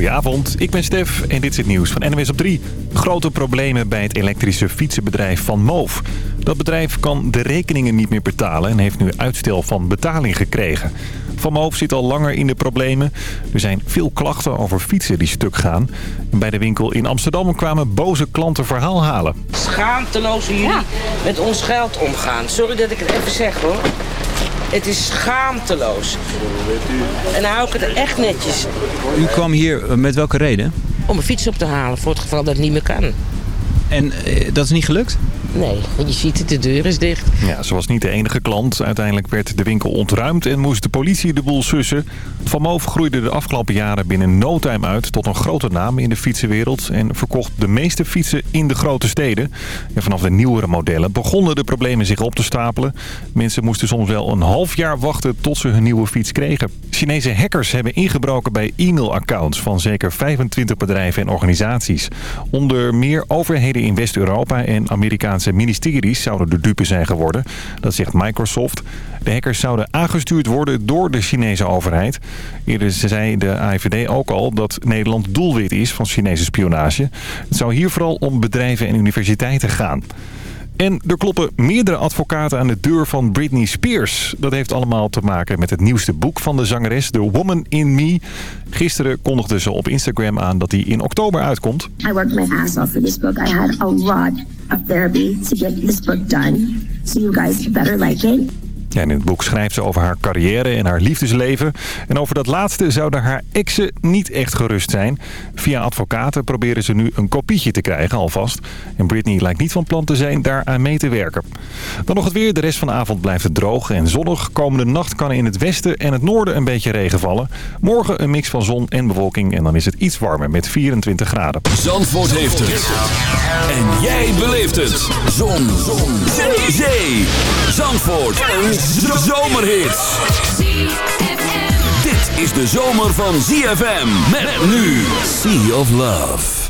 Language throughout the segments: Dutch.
Goedenavond, ik ben Stef en dit is het nieuws van NWS op 3. Grote problemen bij het elektrische fietsenbedrijf Van Moof. Dat bedrijf kan de rekeningen niet meer betalen en heeft nu uitstel van betaling gekregen. Van Moof zit al langer in de problemen. Er zijn veel klachten over fietsen die stuk gaan. Bij de winkel in Amsterdam kwamen boze klanten verhaal halen. Schaamteloos hoe jullie met ons geld omgaan. Sorry dat ik het even zeg hoor. Het is schaamteloos. En dan hou ik het echt netjes. U kwam hier met welke reden? Om een fiets op te halen voor het geval dat het niet meer kan. En eh, dat is niet gelukt? Nee, want je ziet het, de deur is dicht. Ja, ze was niet de enige klant. Uiteindelijk werd de winkel ontruimd en moest de politie de boel sussen. Van Moof groeide de afgelopen jaren binnen no time uit tot een grote naam in de fietsenwereld. En verkocht de meeste fietsen in de grote steden. En vanaf de nieuwere modellen begonnen de problemen zich op te stapelen. Mensen moesten soms wel een half jaar wachten tot ze hun nieuwe fiets kregen. Chinese hackers hebben ingebroken bij e-mailaccounts van zeker 25 bedrijven en organisaties. Onder meer overheden in West-Europa en Amerikaanse ministeries zouden de dupe zijn geworden. Dat zegt Microsoft. De hackers zouden aangestuurd worden door de Chinese overheid. Eerder zei de AIVD ook al dat Nederland doelwit is van Chinese spionage. Het zou hier vooral om bedrijven en universiteiten gaan. En er kloppen meerdere advocaten aan de deur van Britney Spears. Dat heeft allemaal te maken met het nieuwste boek van de zangeres, The Woman in Me. Gisteren kondigde ze op Instagram aan dat hij in oktober uitkomt. I worked my ass off for this book. I had a lot of therapy to get this book done. So you guys better like it. Ja, in het boek schrijft ze over haar carrière en haar liefdesleven. En over dat laatste zouden haar exen niet echt gerust zijn. Via advocaten proberen ze nu een kopietje te krijgen alvast. En Britney lijkt niet van plan te zijn daar aan mee te werken. Dan nog het weer. De rest van de avond blijft het droog en zonnig. Komende nacht kan in het westen en het noorden een beetje regen vallen. Morgen een mix van zon en bewolking. En dan is het iets warmer met 24 graden. Zandvoort heeft het. En jij beleeft het. Zon. zon. Zee. Zee. Zandvoort. Zomerhit. Dit is de zomer van ZFM. Met nu Sea of Love.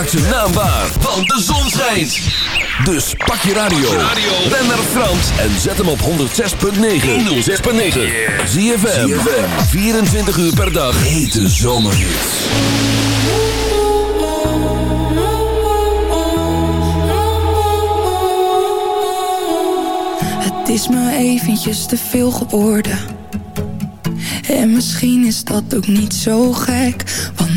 Maak zijn naam waar, want de zon schijnt. Dus pak je radio. Ben naar Frans en zet hem op 106.9. 106.9. Zie je 24 uur per dag. Hete zomerhits. Het is me eventjes te veel geworden. En misschien is dat ook niet zo gek.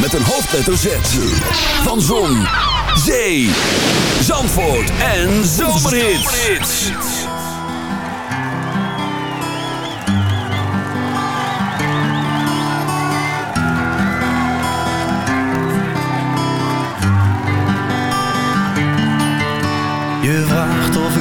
Met een hoofdletter Z. Van Zon, Zee, Zandvoort en Zomerhits.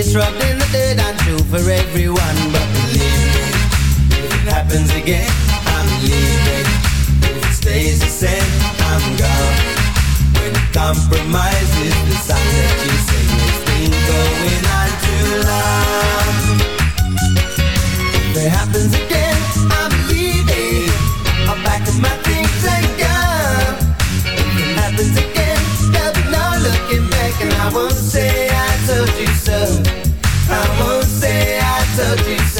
Face rubbed in the dirt, I'm true for everyone. But believe me, if it happens again, I'm leaving. If it stays the same, I'm gone. When compromise is the song that you sing, it's been going on too long. If it happens again, I'm leaving. I'll pack up my things and go. If it happens again, there'll be no looking back, and I won't say told you so. I won't say I told you so.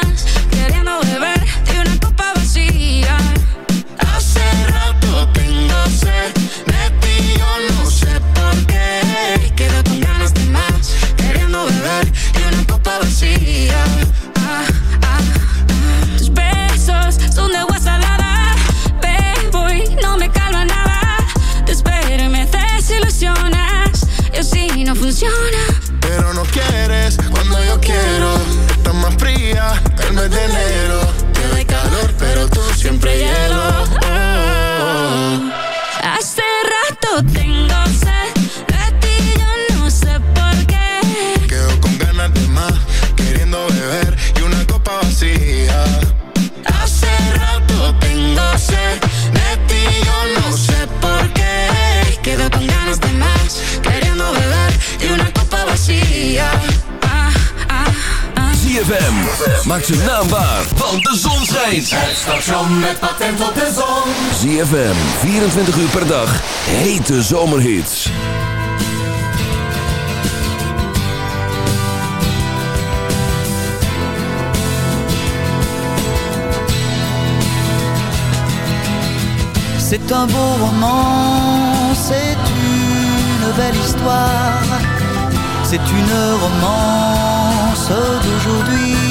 Maak zijn naam waar, want de zon schijnt. Het station met patent op de zon. ZFM, 24 uur per dag. Hete zomerhits. C'est un beau roman, c'est une belle histoire, c'est une romance d'aujourd'hui.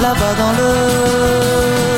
là-bas dans le